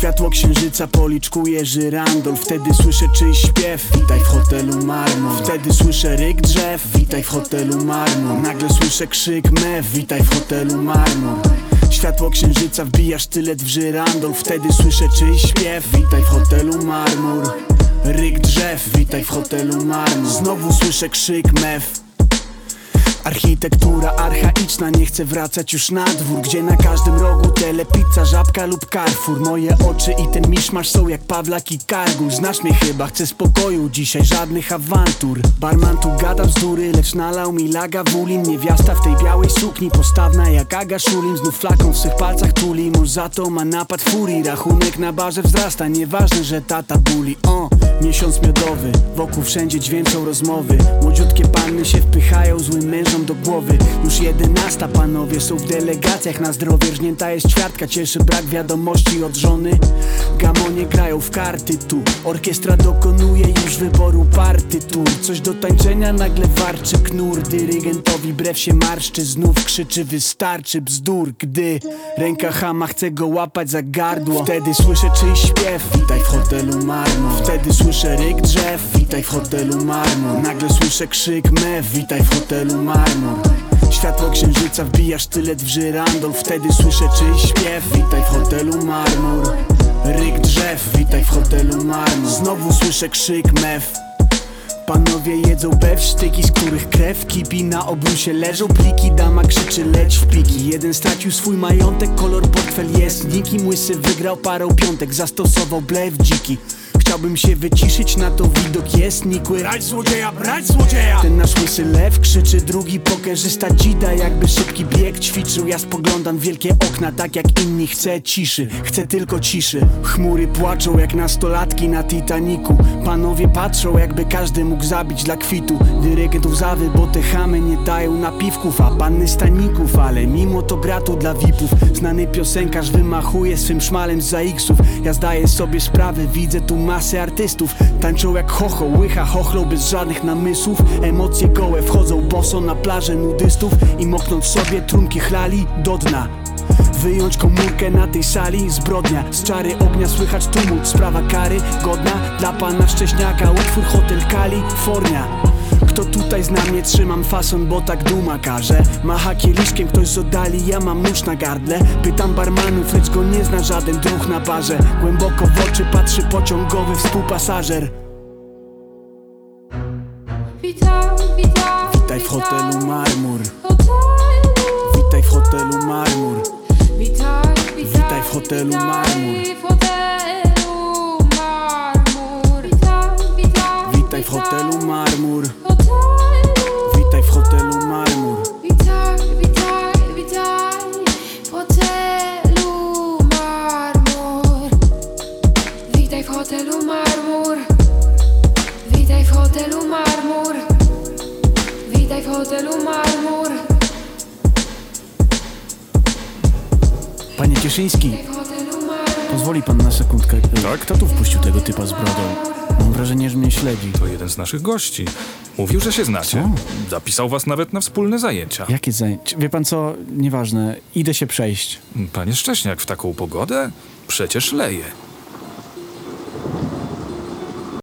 Światło księżyca policzkuje żyrandol. Wtedy słyszę czyjś śpiew. Witaj w hotelu Marmor Wtedy słyszę ryk drzew. Witaj w hotelu Marmor Nagle słyszę krzyk mew. Witaj w hotelu Marmor Światło księżyca wbija sztylet w żyrandol. Wtedy słyszę czyjś śpiew. Witaj w hotelu Marmur. Ryk drzew. Witaj w hotelu Marmur. Znowu słyszę krzyk mew Architektura archaiczna, nie chcę wracać już na dwór Gdzie na każdym rogu telepizza, żabka lub Carrefour. Moje oczy i ten miszmasz są jak Pawlak i Kargul. Znasz mnie chyba, chcę spokoju, dzisiaj żadnych awantur. Barman tu gada bzdury, lecz nalał mi laga wulin Niewiasta w tej białej sukni, postawna jak Aga Szulin. Znów flaką w swych palcach tuli, mąż za to ma napad furii. Rachunek na barze wzrasta, nieważne, że tata buli. O, miesiąc miodowy, wokół wszędzie dźwięczą rozmowy. Młodziutkie panny się wpychają złym do głowy. Już jedenasta panowie są w delegacjach. Na zdrowie Rżnięta jest ćwiartka, cieszy brak wiadomości od żony. Gamonie grają w karty tu. Orkiestra dokonuje już wyboru partytur Coś do tańczenia nagle warczy knur. Dyrygentowi brew się marszczy Znów krzyczy wystarczy bzdur. Gdy ręka chama chce go łapać za gardło Wtedy słyszę czyjś śpiew. Witaj w hotelu Wtedy słyszę ryk drzew Witaj w hotelu Marmor Nagle słyszę krzyk mew Witaj w hotelu Marmor Światło księżyca wbija sztylet w żyrandol. Wtedy słyszę czyjś śpiew Witaj w hotelu Marmur. Ryk drzew Witaj w hotelu Marmur. Znowu słyszę krzyk mew Panowie jedzą bew, sztyki, z których krew. Kipi Na obrusie leżą pliki, dama krzyczy leć w piki. Jeden stracił swój majątek, kolor portfel jest Nikim łysy wygrał parę piątek, zastosował blef dziki Chciałbym się wyciszyć, na to widok jest nikły. Brać złodzieja, brać złodzieja! Ten nasz łysy lew krzyczy, drugi pokerzysta dzida. Jakby szybki bieg ćwiczył, ja spoglądam wielkie okna Tak jak inni, chcę ciszy, chcę tylko ciszy. Chmury płaczą jak nastolatki na Titaniku Panowie patrzą, jakby każdy mógł zabić dla kwitu. Dyrygent łzawy, bo te chamy nie dają napiwków A panny staników, ale mimo to gratu dla vipów Znany piosenkarz wymachuje swym szmalem z zaiksów Ja zdaję sobie sprawę, widzę tu masę artystów. Tańczą jak chocho, łycha chochlą bez żadnych namysłów. Emocje gołe wchodzą boso na plażę nudystów I moknąc sobie trunki chlali do dna. Wyjąć komórkę na tej sali Zbrodnia, z czary ognia słychać tumult Sprawa kary, godna. Dla pana Szcześniaka Utwór Hotel Kalifornia tutaj zna mnie, trzymam fason, bo tak duma każe Macha kieliszkiem ktoś z oddali, ja mam nóż na gardle Pytam barmanów, lecz go nie zna żaden druh na barze Głęboko w oczy patrzy pociągowy współpasażer Witaj, witaj, Witaj w hotelu Marmur. Witaj w hotelu Marmur Witaj, witaj, w hotelu Marmur. w hotelu Marmur. Witaj, w hotelu Marmur. Witaj w hotelu Marmur Witaj, witaj, witaj w hotelu Marmur. Witaj w hotelu Marmur. Witaj w hotelu Marmur. Witaj w hotelu Marmur. Panie Cieszyński, pozwoli pan na sekundkę Tak? Kto tu wpuścił tego typa z brodą? Mam wrażenie, że mnie śledzi To jeden z naszych gości. Mówił, że się znacie. Zapisał was nawet na wspólne zajęcia. Jakie zajęcie? Wie pan co? Nieważne, idę się przejść Panie Szcześniak, w taką pogodę? Przecież leje.